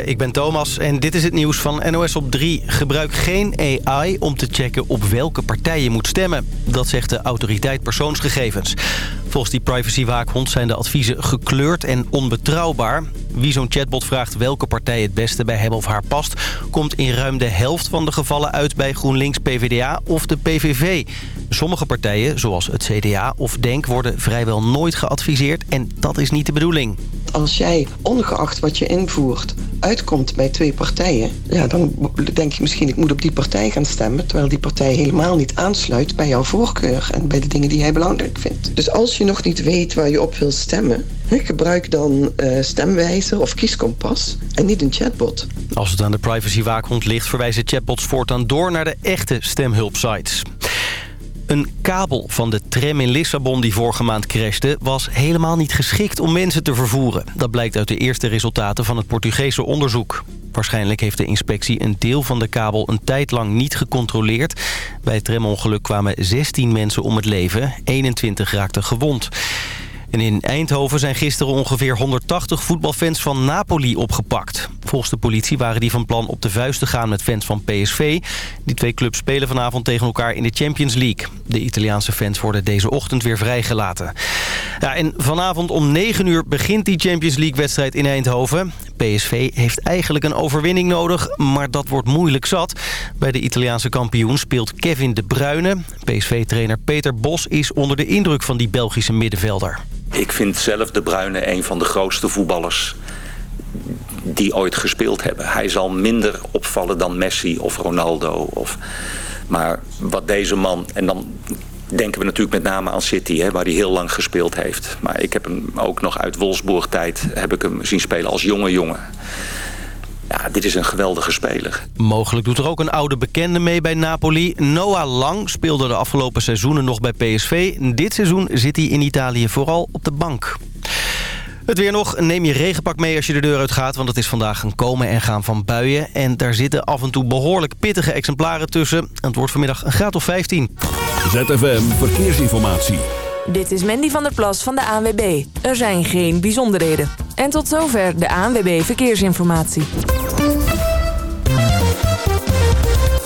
Ik ben Thomas en dit is het nieuws van NOS op 3. Gebruik geen AI om te checken op welke partij je moet stemmen. Dat zegt de autoriteit persoonsgegevens. Volgens die privacywaakhond zijn de adviezen gekleurd en onbetrouwbaar. Wie zo'n chatbot vraagt welke partij het beste bij hem of haar past... komt in ruim de helft van de gevallen uit bij GroenLinks, PvdA of de PVV. Sommige partijen, zoals het CDA of DENK, worden vrijwel nooit geadviseerd... en dat is niet de bedoeling. Als jij, ongeacht wat je invoert, uitkomt bij twee partijen... Ja, dan denk je misschien, ik moet op die partij gaan stemmen... terwijl die partij helemaal niet aansluit bij jouw voorkeur... en bij de dingen die jij belangrijk vindt. Dus als je nog niet weet waar je op wil stemmen... gebruik dan uh, stemwijzer of kieskompas en niet een chatbot. Als het aan de privacywaakhond ligt... verwijzen chatbots voortaan door naar de echte stemhulpsites. Een kabel van de tram in Lissabon die vorige maand crashte... was helemaal niet geschikt om mensen te vervoeren. Dat blijkt uit de eerste resultaten van het Portugese onderzoek. Waarschijnlijk heeft de inspectie een deel van de kabel een tijd lang niet gecontroleerd. Bij het tramongeluk kwamen 16 mensen om het leven. 21 raakten gewond. En in Eindhoven zijn gisteren ongeveer 180 voetbalfans van Napoli opgepakt. Volgens de politie waren die van plan op de vuist te gaan met fans van PSV. Die twee clubs spelen vanavond tegen elkaar in de Champions League. De Italiaanse fans worden deze ochtend weer vrijgelaten. Ja, en vanavond om 9 uur begint die Champions League-wedstrijd in Eindhoven. PSV heeft eigenlijk een overwinning nodig, maar dat wordt moeilijk zat. Bij de Italiaanse kampioen speelt Kevin De Bruyne. PSV-trainer Peter Bos is onder de indruk van die Belgische middenvelder. Ik vind zelf De Bruyne een van de grootste voetballers die ooit gespeeld hebben. Hij zal minder opvallen dan Messi of Ronaldo. Of, maar wat deze man... En dan denken we natuurlijk met name aan City, hè, waar hij heel lang gespeeld heeft. Maar ik heb hem ook nog uit Wolfsburg tijd heb ik hem zien spelen als jonge jongen. Ja, dit is een geweldige speler. Mogelijk doet er ook een oude bekende mee bij Napoli. Noah Lang speelde de afgelopen seizoenen nog bij PSV. Dit seizoen zit hij in Italië vooral op de bank. Het weer nog. Neem je regenpak mee als je de deur uit gaat. Want het is vandaag een komen en gaan van buien. En daar zitten af en toe behoorlijk pittige exemplaren tussen. Het wordt vanmiddag een graad of 15. ZFM Verkeersinformatie. Dit is Mandy van der Plas van de ANWB. Er zijn geen bijzonderheden. En tot zover de ANWB Verkeersinformatie.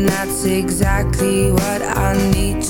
and that's exactly what I need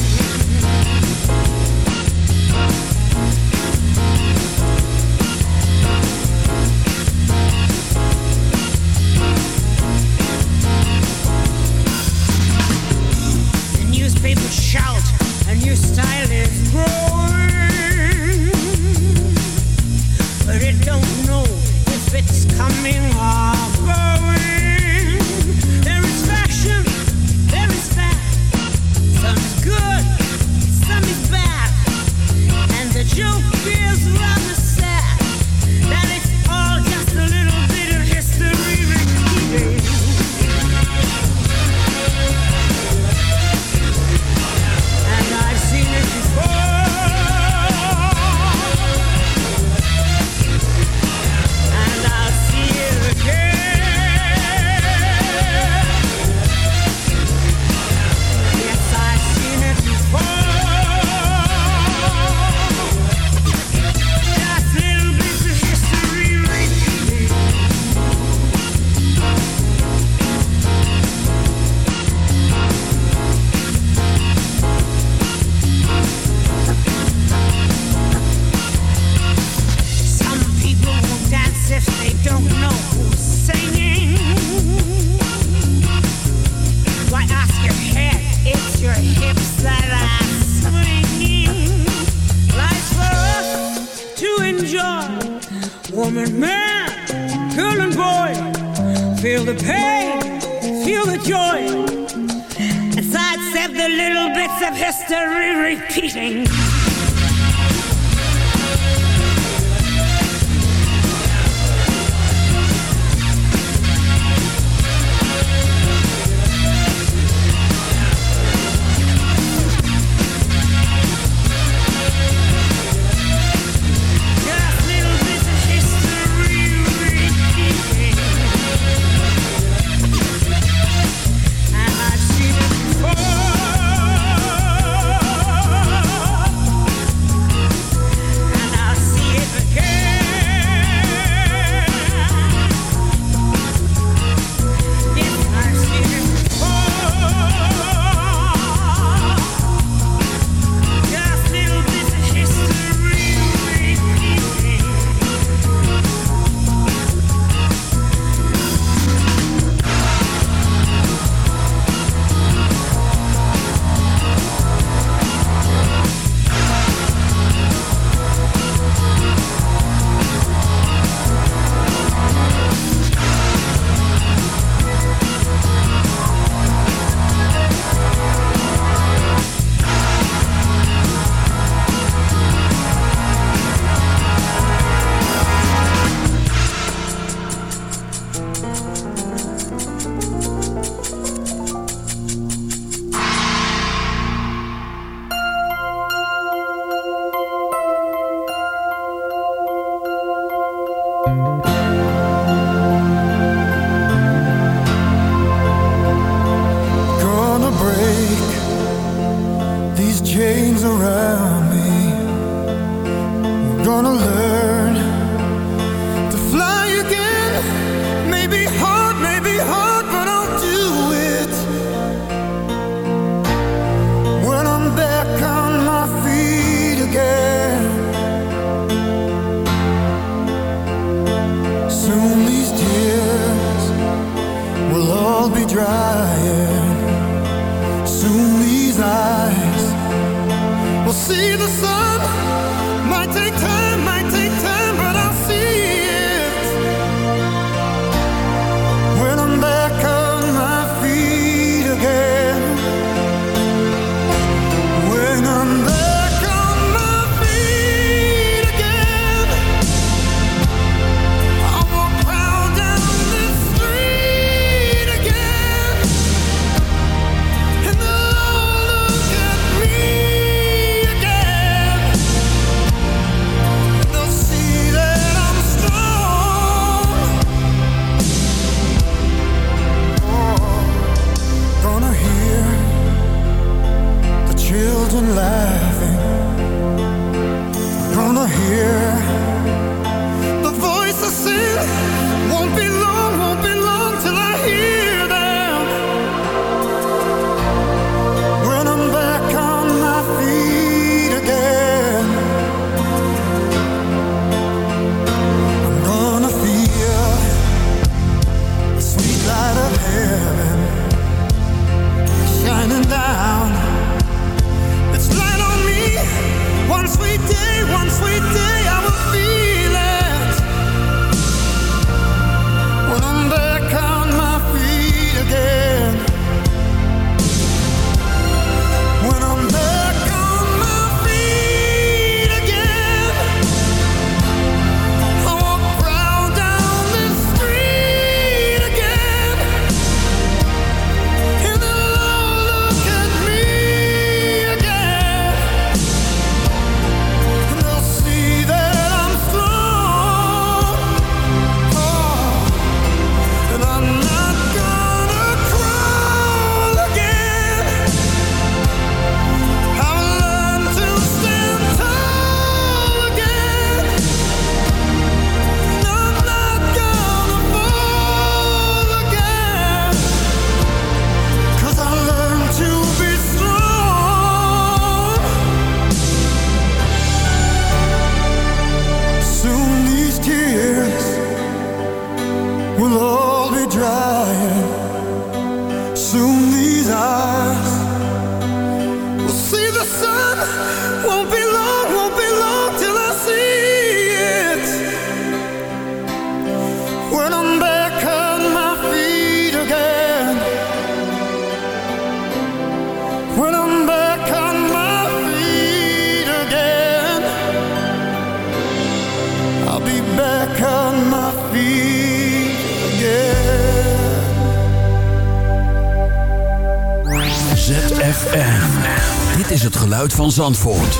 Van Zandvoort.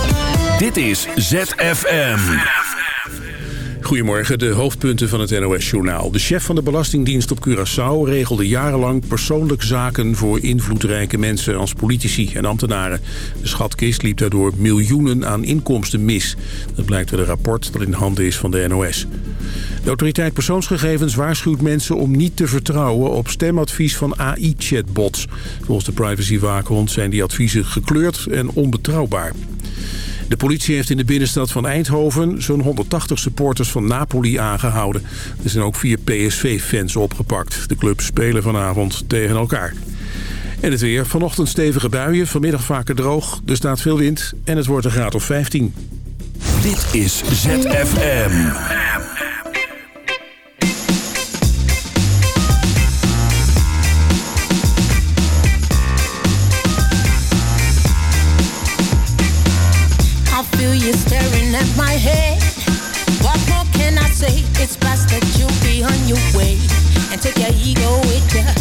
Dit is ZFM. Goedemorgen, de hoofdpunten van het NOS-journaal. De chef van de Belastingdienst op Curaçao regelde jarenlang persoonlijk zaken voor invloedrijke mensen als politici en ambtenaren. De schatkist liep daardoor miljoenen aan inkomsten mis. Dat blijkt uit een rapport dat in handen is van de NOS. De autoriteit persoonsgegevens waarschuwt mensen om niet te vertrouwen op stemadvies van AI-chatbots. Volgens de privacywaakhond zijn die adviezen gekleurd en onbetrouwbaar. De politie heeft in de binnenstad van Eindhoven zo'n 180 supporters van Napoli aangehouden. Er zijn ook vier PSV-fans opgepakt. De clubs spelen vanavond tegen elkaar. En het weer. Vanochtend stevige buien, vanmiddag vaker droog. Er staat veel wind en het wordt een graad of 15. Dit is ZFM. It's best that you be on your way and take your ego with you.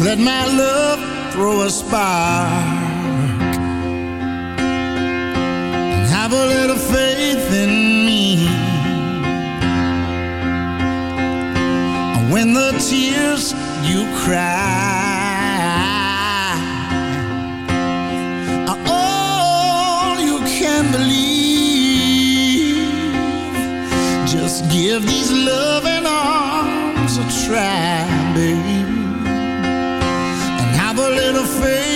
Let my love throw a spark. And have a little faith in me. When the tears you cry Are all you can believe Just give these loving arms a try, baby face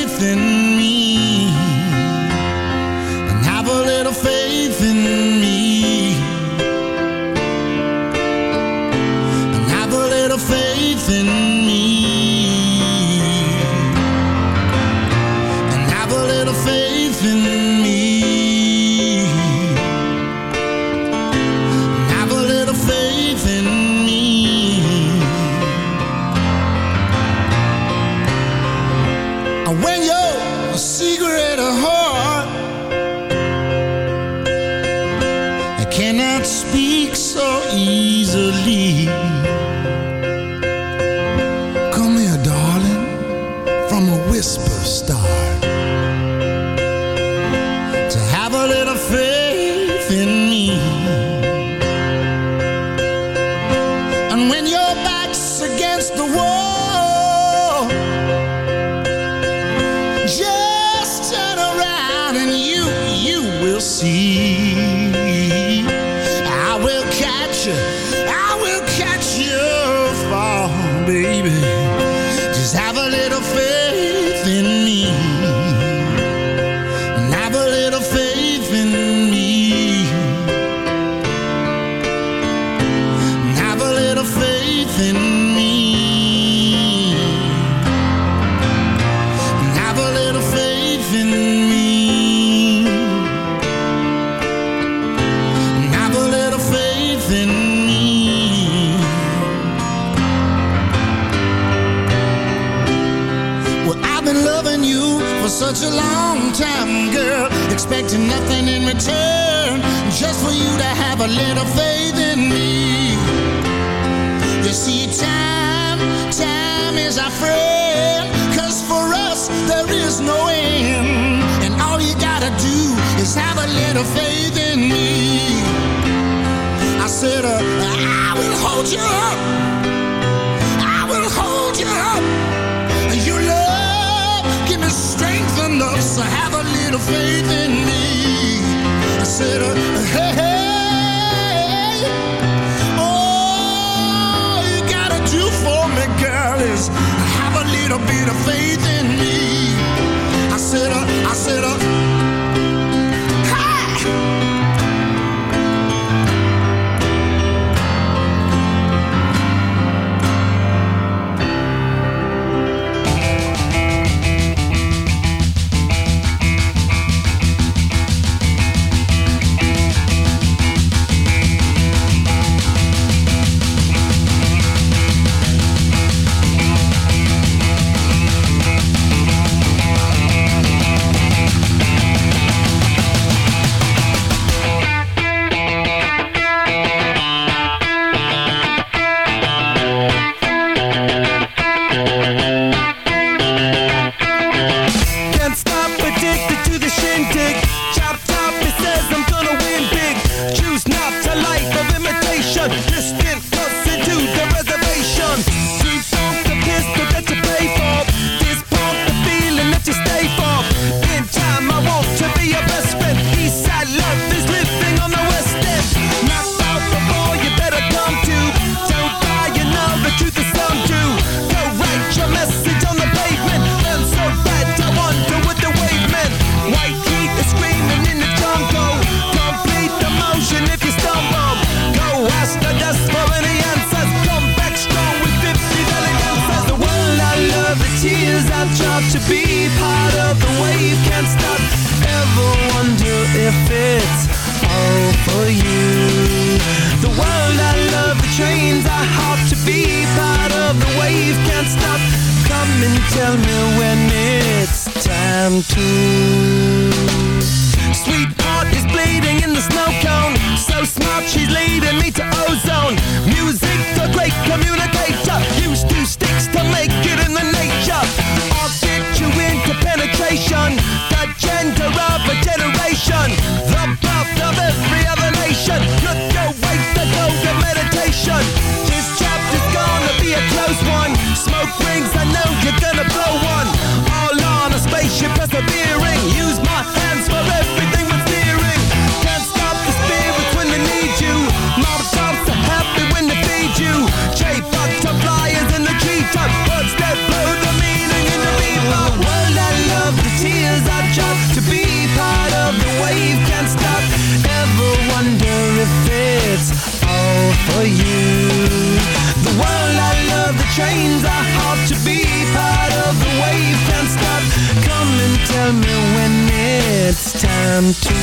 to.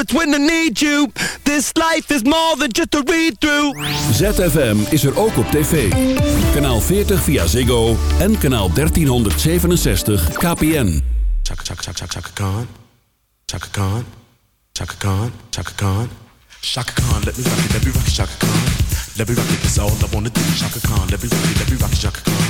The spirits when they need you. This life is more than just a read through. ZFM is er ook op tv. Kanaal 40 via Ziggo en kanaal 1367 KPN. Chaka chaka chaka chaka chaka Khan. Chaka Khan. Chaka Khan. Chaka Khan. Shaka Khan, let me rock it, let me rock it, Shaka Khan. Let me rock it, that's all I wanna do. Shaka Khan, let me rock it, let me rock it, Shaka Khan.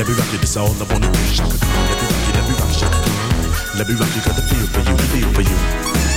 Let me rock you, that's all I wanna do. Shaka Khan, let me rock you, let me rock Shaka Khan. Let me rock it, got the feel for you, the feel for you.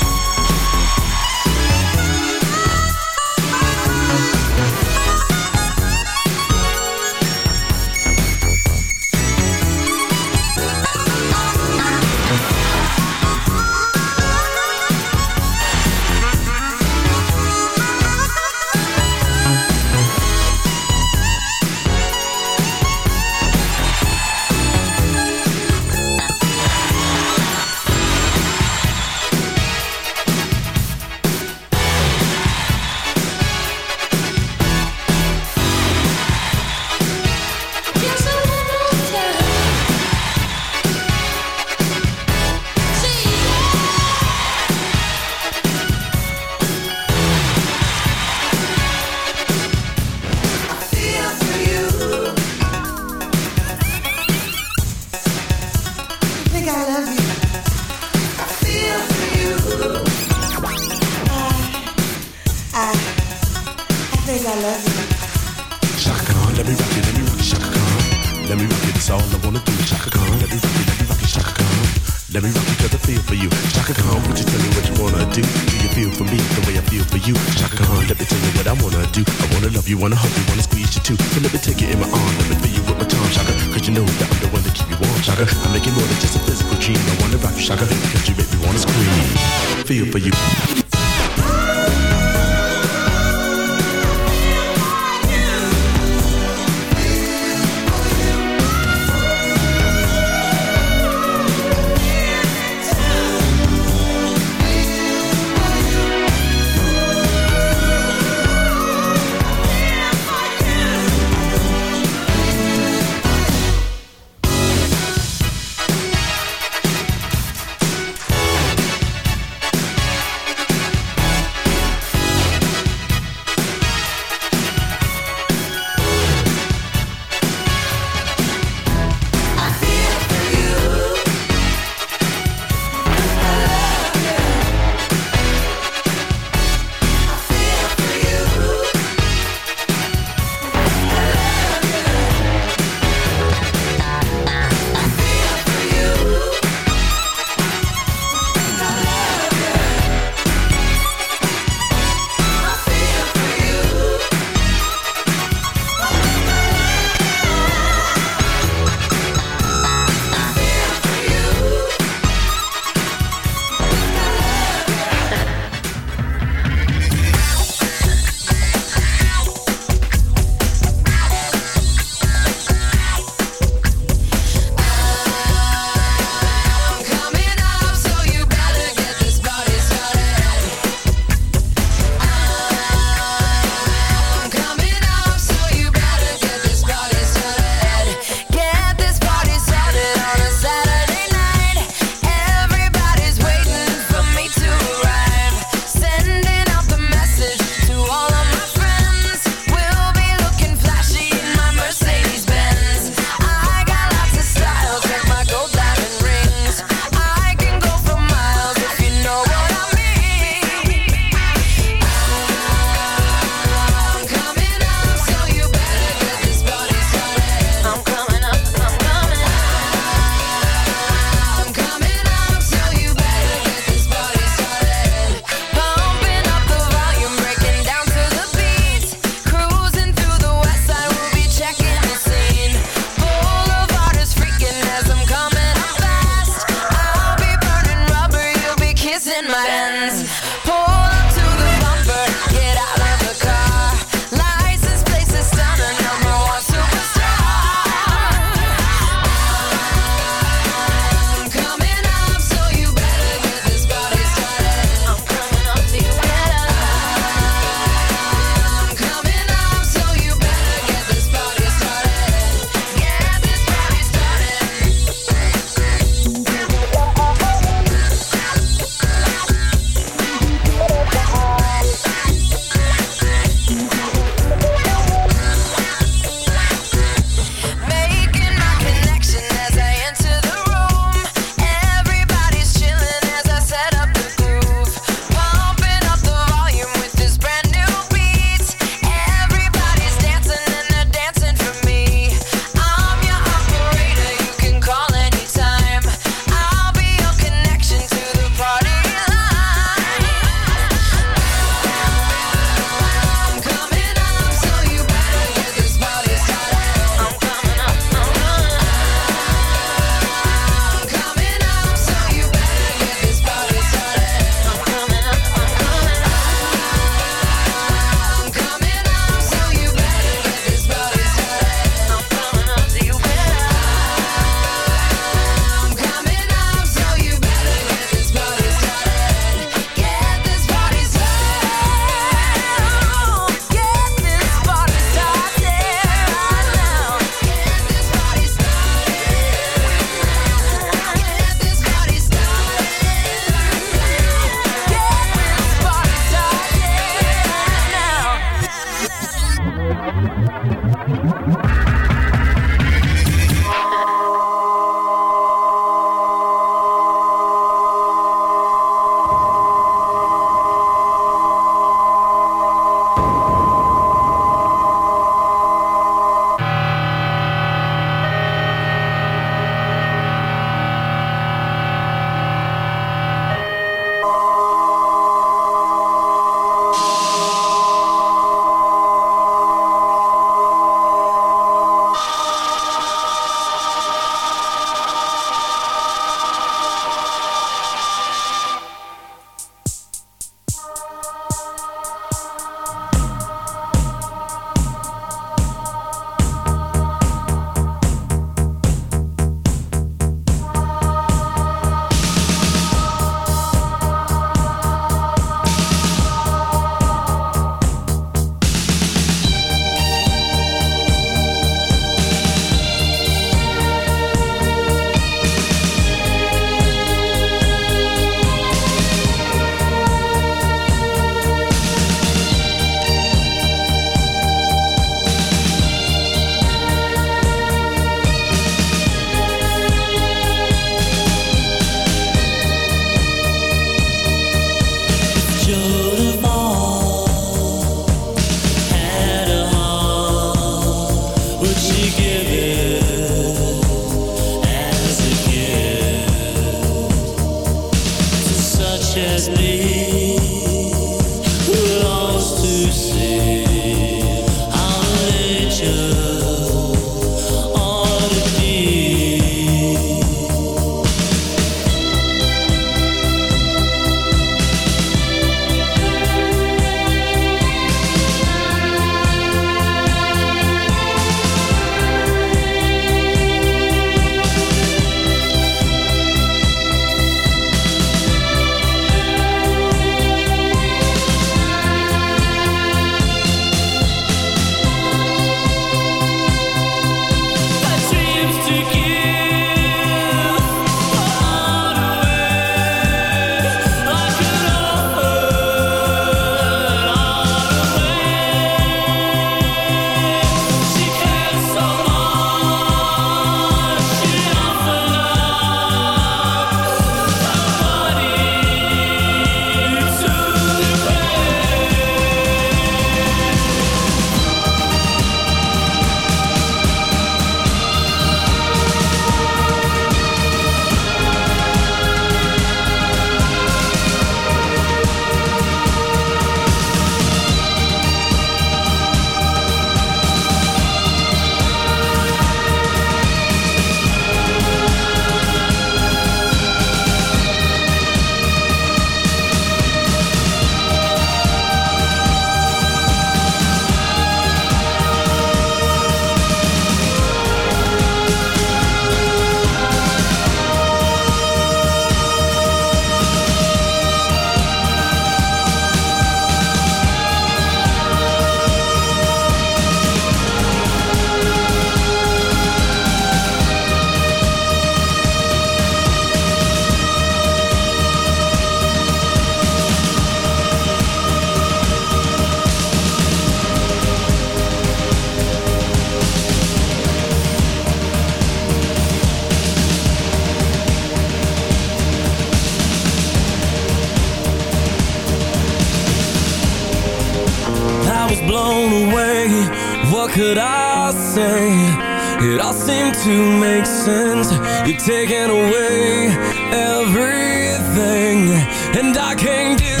and I can't do.